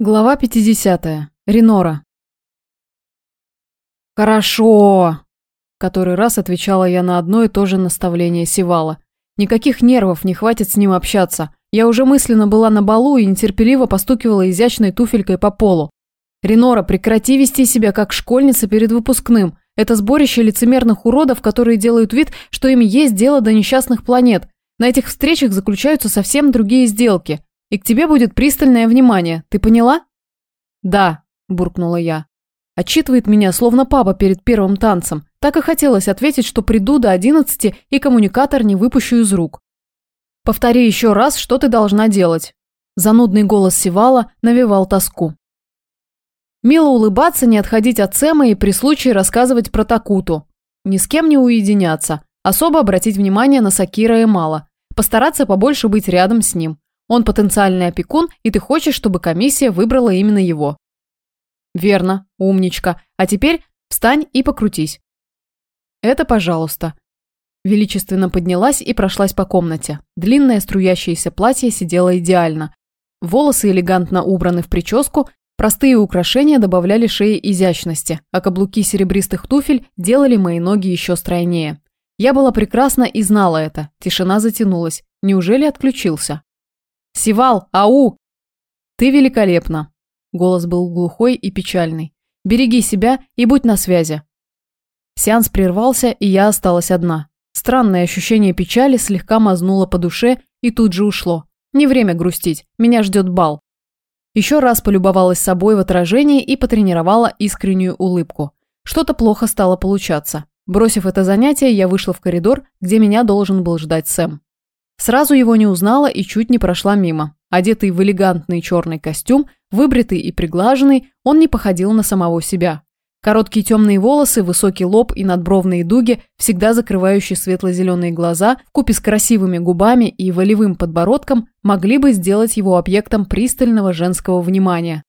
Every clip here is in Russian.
Глава 50. Ренора. «Хорошо!» – который раз отвечала я на одно и то же наставление Севала. Никаких нервов не хватит с ним общаться. Я уже мысленно была на балу и нетерпеливо постукивала изящной туфелькой по полу. «Ренора, прекрати вести себя как школьница перед выпускным. Это сборище лицемерных уродов, которые делают вид, что им есть дело до несчастных планет. На этих встречах заключаются совсем другие сделки. И к тебе будет пристальное внимание. Ты поняла?» «Да», – буркнула я. Отчитывает меня, словно папа перед первым танцем. Так и хотелось ответить, что приду до одиннадцати и коммуникатор не выпущу из рук. «Повтори еще раз, что ты должна делать». Занудный голос Севала навевал тоску. Мило улыбаться, не отходить от Сэма и при случае рассказывать про Такуту. Ни с кем не уединяться. Особо обратить внимание на Сакира и Мала. Постараться побольше быть рядом с ним. Он потенциальный опекун, и ты хочешь, чтобы комиссия выбрала именно его. Верно, умничка. А теперь встань и покрутись. Это пожалуйста. Величественно поднялась и прошлась по комнате. Длинное струящееся платье сидело идеально. Волосы элегантно убраны в прическу, простые украшения добавляли шее изящности, а каблуки серебристых туфель делали мои ноги еще стройнее. Я была прекрасна и знала это. Тишина затянулась. Неужели отключился? Сивал, ау!» «Ты великолепна!» Голос был глухой и печальный. «Береги себя и будь на связи!» Сеанс прервался, и я осталась одна. Странное ощущение печали слегка мазнуло по душе и тут же ушло. Не время грустить, меня ждет бал. Еще раз полюбовалась собой в отражении и потренировала искреннюю улыбку. Что-то плохо стало получаться. Бросив это занятие, я вышла в коридор, где меня должен был ждать Сэм. Сразу его не узнала и чуть не прошла мимо. Одетый в элегантный черный костюм, выбритый и приглаженный, он не походил на самого себя. Короткие темные волосы, высокий лоб и надбровные дуги, всегда закрывающие светло-зеленые глаза, вкупе с красивыми губами и волевым подбородком, могли бы сделать его объектом пристального женского внимания.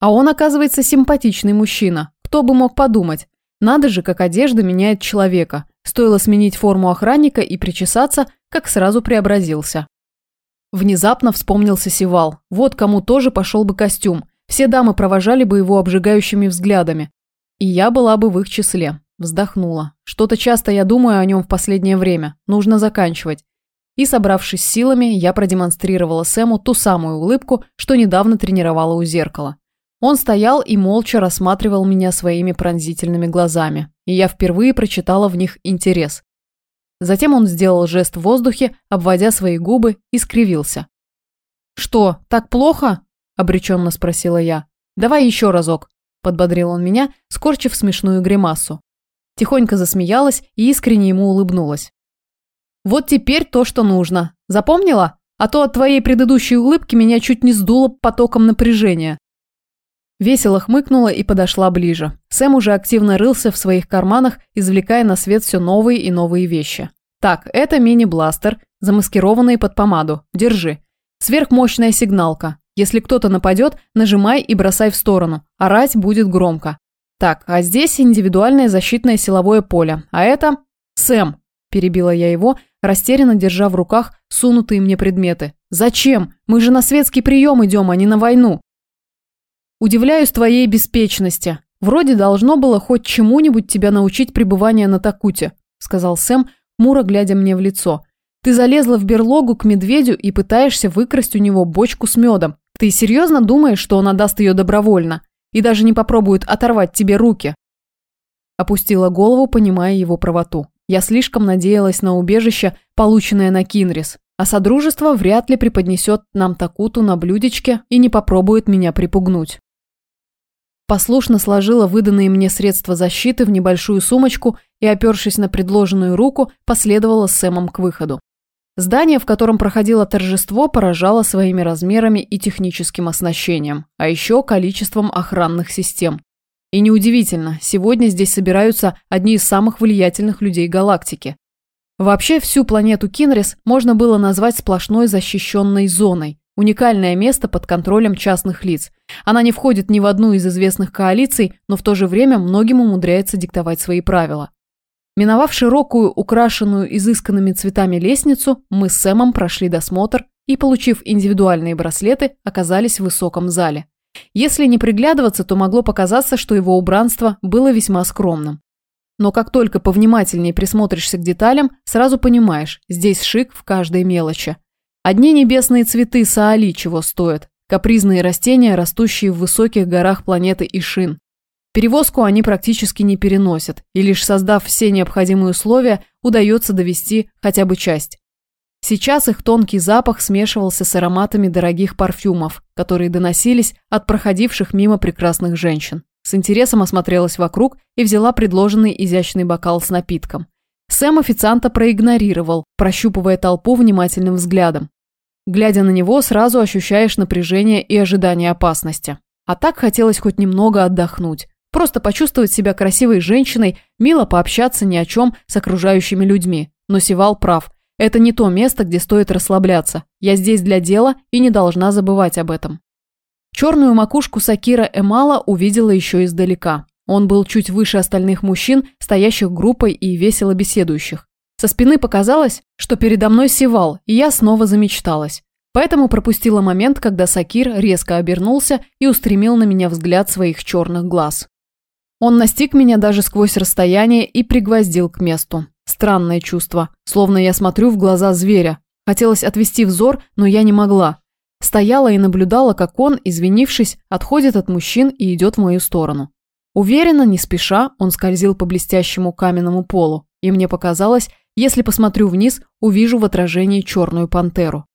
А он, оказывается, симпатичный мужчина. Кто бы мог подумать? Надо же, как одежда меняет человека. Стоило сменить форму охранника и причесаться, как сразу преобразился. Внезапно вспомнился Севал. Вот кому тоже пошел бы костюм. Все дамы провожали бы его обжигающими взглядами. И я была бы в их числе. Вздохнула. Что-то часто я думаю о нем в последнее время. Нужно заканчивать. И, собравшись силами, я продемонстрировала Сэму ту самую улыбку, что недавно тренировала у зеркала. Он стоял и молча рассматривал меня своими пронзительными глазами, и я впервые прочитала в них интерес. Затем он сделал жест в воздухе, обводя свои губы, и скривился. «Что, так плохо?» – обреченно спросила я. «Давай еще разок», – подбодрил он меня, скорчив смешную гримасу. Тихонько засмеялась и искренне ему улыбнулась. «Вот теперь то, что нужно. Запомнила? А то от твоей предыдущей улыбки меня чуть не сдуло потоком напряжения». Весело хмыкнула и подошла ближе. Сэм уже активно рылся в своих карманах, извлекая на свет все новые и новые вещи. Так, это мини-бластер, замаскированный под помаду. Держи. Сверхмощная сигналка. Если кто-то нападет, нажимай и бросай в сторону. Орать будет громко. Так, а здесь индивидуальное защитное силовое поле. А это... Сэм, перебила я его, растерянно держа в руках сунутые мне предметы. Зачем? Мы же на светский прием идем, а не на войну. Удивляюсь твоей беспечности. Вроде должно было хоть чему-нибудь тебя научить пребывания на Такуте», сказал Сэм, муро глядя мне в лицо. «Ты залезла в берлогу к медведю и пытаешься выкрасть у него бочку с медом. Ты серьезно думаешь, что он отдаст ее добровольно? И даже не попробует оторвать тебе руки?» Опустила голову, понимая его правоту. Я слишком надеялась на убежище, полученное на Кинрис, а Содружество вряд ли преподнесет нам Такуту на блюдечке и не попробует меня припугнуть. Послушно сложила выданные мне средства защиты в небольшую сумочку и, опершись на предложенную руку, последовала с Сэмом к выходу. Здание, в котором проходило торжество, поражало своими размерами и техническим оснащением, а еще количеством охранных систем. И неудивительно, сегодня здесь собираются одни из самых влиятельных людей галактики. Вообще всю планету Кинрис можно было назвать сплошной защищенной зоной, Уникальное место под контролем частных лиц. Она не входит ни в одну из известных коалиций, но в то же время многим умудряется диктовать свои правила. Миновав широкую, украшенную изысканными цветами лестницу, мы с Сэмом прошли досмотр и, получив индивидуальные браслеты, оказались в высоком зале. Если не приглядываться, то могло показаться, что его убранство было весьма скромным. Но как только повнимательнее присмотришься к деталям, сразу понимаешь, здесь шик в каждой мелочи. Одни небесные цветы Саали чего стоят, капризные растения, растущие в высоких горах планеты Ишин. Перевозку они практически не переносят, и лишь создав все необходимые условия, удается довести хотя бы часть. Сейчас их тонкий запах смешивался с ароматами дорогих парфюмов, которые доносились от проходивших мимо прекрасных женщин. С интересом осмотрелась вокруг и взяла предложенный изящный бокал с напитком. Сэм официанта проигнорировал, прощупывая толпу внимательным взглядом. Глядя на него, сразу ощущаешь напряжение и ожидание опасности. А так хотелось хоть немного отдохнуть. Просто почувствовать себя красивой женщиной, мило пообщаться ни о чем с окружающими людьми. Но Сивал прав. Это не то место, где стоит расслабляться. Я здесь для дела и не должна забывать об этом. Черную макушку Сакира Эмала увидела еще издалека. Он был чуть выше остальных мужчин, стоящих группой и весело беседующих. Со спины показалось, что передо мной севал, и я снова замечталась. Поэтому пропустила момент, когда Сакир резко обернулся и устремил на меня взгляд своих черных глаз. Он настиг меня даже сквозь расстояние и пригвоздил к месту. Странное чувство, словно я смотрю в глаза зверя. Хотелось отвести взор, но я не могла. Стояла и наблюдала, как он, извинившись, отходит от мужчин и идет в мою сторону. Уверенно, не спеша, он скользил по блестящему каменному полу, и мне показалось, если посмотрю вниз, увижу в отражении черную пантеру.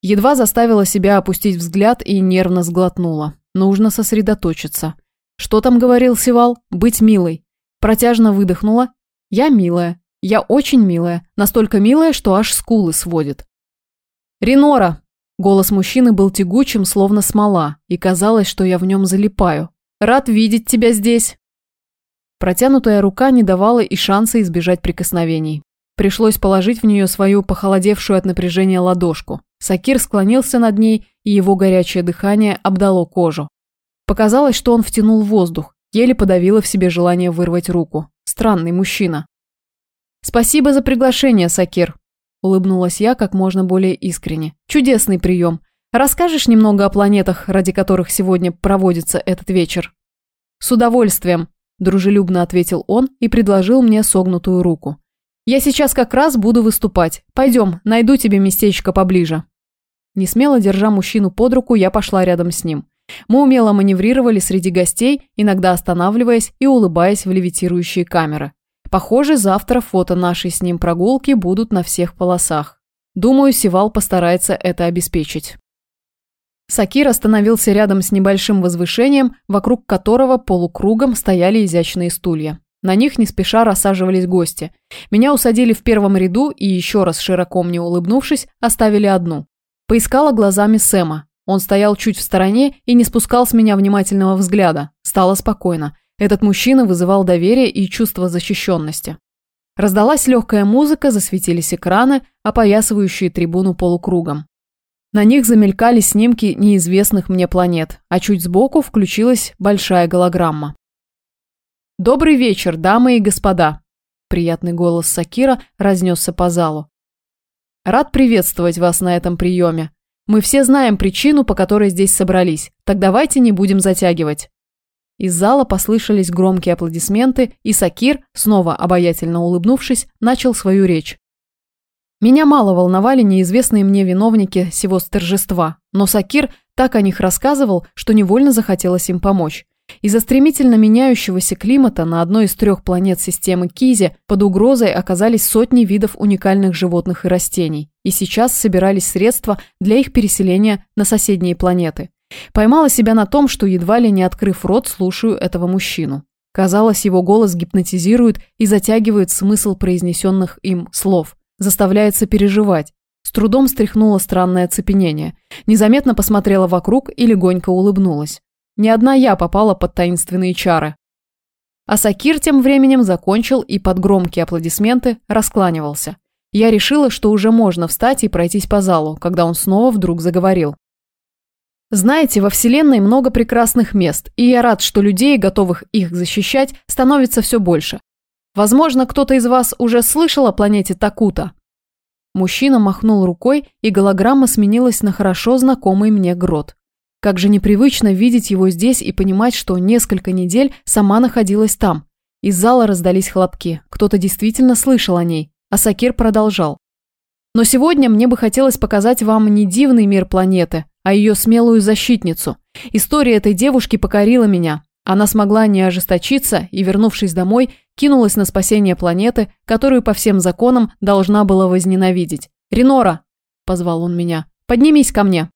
Едва заставила себя опустить взгляд и нервно сглотнула. Нужно сосредоточиться. Что там говорил Сивал? Быть милой. Протяжно выдохнула. Я милая. Я очень милая, настолько милая, что аж скулы сводит. «Ренора!» Голос мужчины был тягучим, словно смола, и казалось, что я в нем залипаю. «Рад видеть тебя здесь!» Протянутая рука не давала и шанса избежать прикосновений. Пришлось положить в нее свою похолодевшую от напряжения ладошку. Сакир склонился над ней, и его горячее дыхание обдало кожу. Показалось, что он втянул воздух, еле подавило в себе желание вырвать руку. Странный мужчина. «Спасибо за приглашение, Сакир», – улыбнулась я как можно более искренне. «Чудесный прием. Расскажешь немного о планетах, ради которых сегодня проводится этот вечер?» «С удовольствием», – дружелюбно ответил он и предложил мне согнутую руку. «Я сейчас как раз буду выступать. Пойдем, найду тебе местечко поближе». Не смело держа мужчину под руку, я пошла рядом с ним. Мы умело маневрировали среди гостей, иногда останавливаясь и улыбаясь в левитирующие камеры. Похоже, завтра фото нашей с ним прогулки будут на всех полосах. Думаю, Сивал постарается это обеспечить. Сакир остановился рядом с небольшим возвышением, вокруг которого полукругом стояли изящные стулья. На них не спеша рассаживались гости. Меня усадили в первом ряду и, еще раз широко мне улыбнувшись, оставили одну. Поискала глазами Сэма. Он стоял чуть в стороне и не спускал с меня внимательного взгляда. Стало спокойно. Этот мужчина вызывал доверие и чувство защищенности. Раздалась легкая музыка, засветились экраны, опоясывающие трибуну полукругом. На них замелькали снимки неизвестных мне планет, а чуть сбоку включилась большая голограмма. «Добрый вечер, дамы и господа!» Приятный голос Сакира разнесся по залу. «Рад приветствовать вас на этом приеме. Мы все знаем причину, по которой здесь собрались, так давайте не будем затягивать. Из зала послышались громкие аплодисменты, и Сакир, снова обаятельно улыбнувшись, начал свою речь. Меня мало волновали неизвестные мне виновники сего торжества, но Сакир так о них рассказывал, что невольно захотелось им помочь. Из-за стремительно меняющегося климата на одной из трех планет системы Кизи под угрозой оказались сотни видов уникальных животных и растений, и сейчас собирались средства для их переселения на соседние планеты. Поймала себя на том, что едва ли не открыв рот, слушаю этого мужчину. Казалось, его голос гипнотизирует и затягивает смысл произнесенных им слов, заставляет сопереживать. С трудом стряхнула странное оцепенение. Незаметно посмотрела вокруг и легонько улыбнулась. Не одна я попала под таинственные чары. А Сакир тем временем закончил и под громкие аплодисменты раскланивался. Я решила, что уже можно встать и пройтись по залу, когда он снова вдруг заговорил. Знаете, во Вселенной много прекрасных мест, и я рад, что людей, готовых их защищать, становится все больше. Возможно, кто-то из вас уже слышал о планете Такута? Мужчина махнул рукой, и голограмма сменилась на хорошо знакомый мне грот. Как же непривычно видеть его здесь и понимать, что несколько недель сама находилась там. Из зала раздались хлопки. Кто-то действительно слышал о ней. А Сакир продолжал. Но сегодня мне бы хотелось показать вам не дивный мир планеты, а ее смелую защитницу. История этой девушки покорила меня. Она смогла не ожесточиться и, вернувшись домой, кинулась на спасение планеты, которую по всем законам должна была возненавидеть. «Ренора!» – позвал он меня. «Поднимись ко мне!»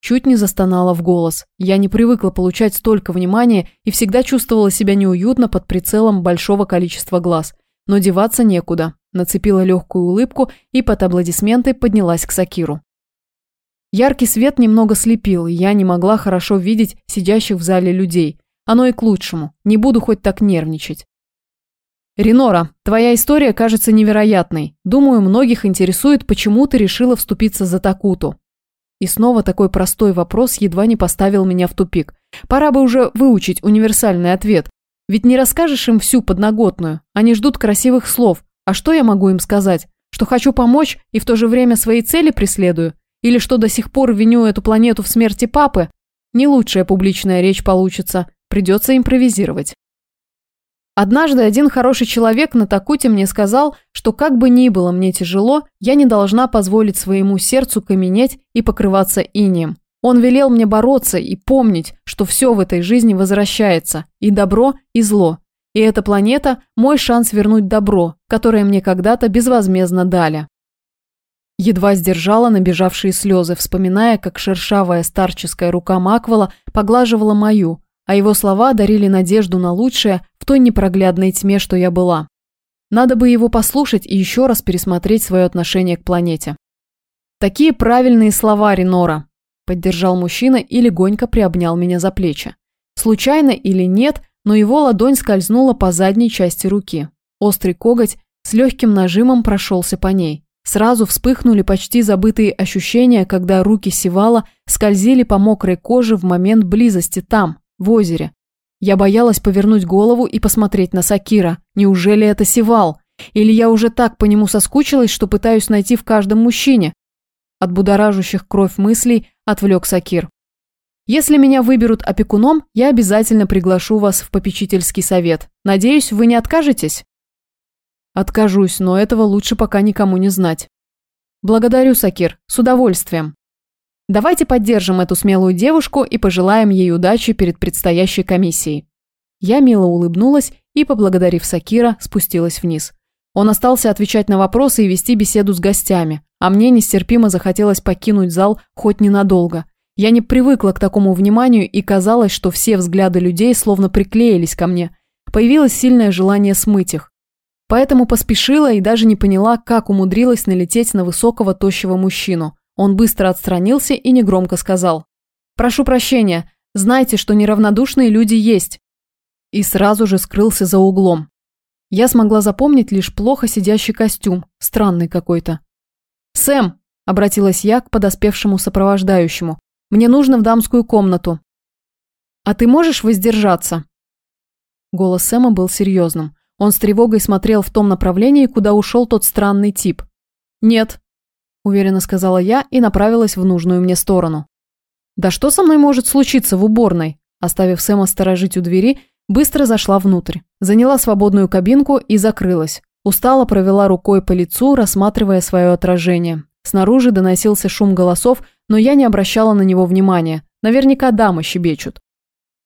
Чуть не застонала в голос. Я не привыкла получать столько внимания и всегда чувствовала себя неуютно под прицелом большого количества глаз. Но деваться некуда. Нацепила легкую улыбку и под аплодисменты поднялась к Сакиру. Яркий свет немного слепил, и я не могла хорошо видеть сидящих в зале людей. Оно и к лучшему. Не буду хоть так нервничать. Ренора, твоя история кажется невероятной. Думаю, многих интересует, почему ты решила вступиться за Такуту. И снова такой простой вопрос едва не поставил меня в тупик. Пора бы уже выучить универсальный ответ. Ведь не расскажешь им всю подноготную. Они ждут красивых слов. А что я могу им сказать? Что хочу помочь и в то же время свои цели преследую? Или что до сих пор виню эту планету в смерти папы? Не лучшая публичная речь получится. Придется импровизировать. Однажды один хороший человек на Такуте мне сказал, что как бы ни было мне тяжело, я не должна позволить своему сердцу каменеть и покрываться инием. Он велел мне бороться и помнить, что все в этой жизни возвращается, и добро, и зло. И эта планета – мой шанс вернуть добро, которое мне когда-то безвозмездно дали. Едва сдержала набежавшие слезы, вспоминая, как шершавая старческая рука Маквела поглаживала мою, а его слова дарили надежду на лучшее той непроглядной тьме, что я была. Надо бы его послушать и еще раз пересмотреть свое отношение к планете. «Такие правильные слова, Ренора», – поддержал мужчина и легонько приобнял меня за плечи. Случайно или нет, но его ладонь скользнула по задней части руки. Острый коготь с легким нажимом прошелся по ней. Сразу вспыхнули почти забытые ощущения, когда руки Севала скользили по мокрой коже в момент близости там, в озере. Я боялась повернуть голову и посмотреть на Сакира. Неужели это Севал? Или я уже так по нему соскучилась, что пытаюсь найти в каждом мужчине? От будоражащих кровь мыслей отвлек Сакир. Если меня выберут опекуном, я обязательно приглашу вас в попечительский совет. Надеюсь, вы не откажетесь? Откажусь, но этого лучше пока никому не знать. Благодарю, Сакир, с удовольствием. Давайте поддержим эту смелую девушку и пожелаем ей удачи перед предстоящей комиссией. Я мило улыбнулась и, поблагодарив Сакира, спустилась вниз. Он остался отвечать на вопросы и вести беседу с гостями, а мне нестерпимо захотелось покинуть зал хоть ненадолго. Я не привыкла к такому вниманию и казалось, что все взгляды людей словно приклеились ко мне. Появилось сильное желание смыть их. Поэтому поспешила и даже не поняла, как умудрилась налететь на высокого тощего мужчину. Он быстро отстранился и негромко сказал. «Прошу прощения, знайте, что неравнодушные люди есть». И сразу же скрылся за углом. Я смогла запомнить лишь плохо сидящий костюм, странный какой-то. «Сэм!» – обратилась я к подоспевшему сопровождающему. «Мне нужно в дамскую комнату». «А ты можешь воздержаться?» Голос Сэма был серьезным. Он с тревогой смотрел в том направлении, куда ушел тот странный тип. «Нет», уверенно сказала я и направилась в нужную мне сторону. Да что со мной может случиться в уборной? Оставив Сэма сторожить у двери, быстро зашла внутрь, заняла свободную кабинку и закрылась. Устало провела рукой по лицу, рассматривая свое отражение. Снаружи доносился шум голосов, но я не обращала на него внимания. Наверняка дамы щебечут.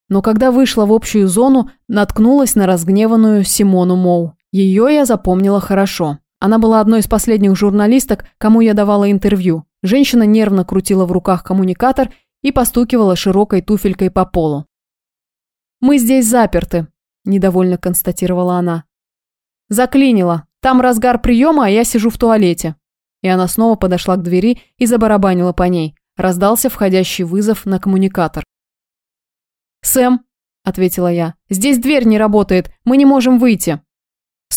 Но когда вышла в общую зону, наткнулась на разгневанную Симону Моу. Ее я запомнила хорошо. Она была одной из последних журналисток, кому я давала интервью. Женщина нервно крутила в руках коммуникатор и постукивала широкой туфелькой по полу. «Мы здесь заперты», – недовольно констатировала она. «Заклинило. Там разгар приема, а я сижу в туалете». И она снова подошла к двери и забарабанила по ней. Раздался входящий вызов на коммуникатор. «Сэм», – ответила я, – «здесь дверь не работает, мы не можем выйти».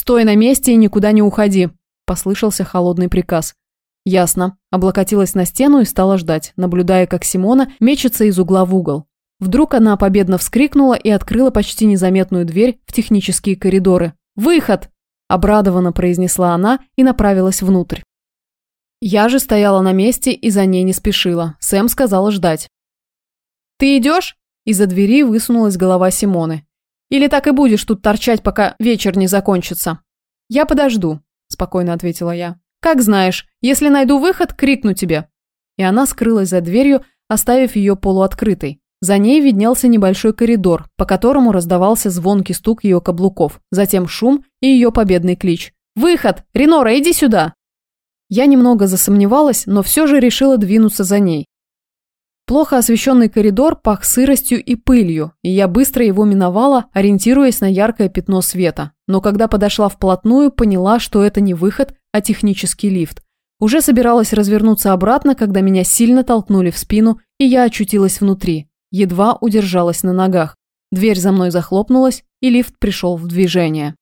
«Стой на месте и никуда не уходи», – послышался холодный приказ. Ясно. Облокотилась на стену и стала ждать, наблюдая, как Симона мечется из угла в угол. Вдруг она победно вскрикнула и открыла почти незаметную дверь в технические коридоры. «Выход!» – обрадованно произнесла она и направилась внутрь. Я же стояла на месте и за ней не спешила. Сэм сказала ждать. Ты идешь? Из-за двери высунулась голова Симоны. Или так и будешь тут торчать, пока вечер не закончится? Я подожду, спокойно ответила я. Как знаешь, если найду выход, крикну тебе. И она скрылась за дверью, оставив ее полуоткрытой. За ней виднелся небольшой коридор, по которому раздавался звонкий стук ее каблуков, затем шум и ее победный клич. «Выход! Ренора, иди сюда!» Я немного засомневалась, но все же решила двинуться за ней. Плохо освещенный коридор пах сыростью и пылью, и я быстро его миновала, ориентируясь на яркое пятно света. Но когда подошла вплотную, поняла, что это не выход, а технический лифт. Уже собиралась развернуться обратно, когда меня сильно толкнули в спину, и я очутилась внутри. Едва удержалась на ногах. Дверь за мной захлопнулась, и лифт пришел в движение.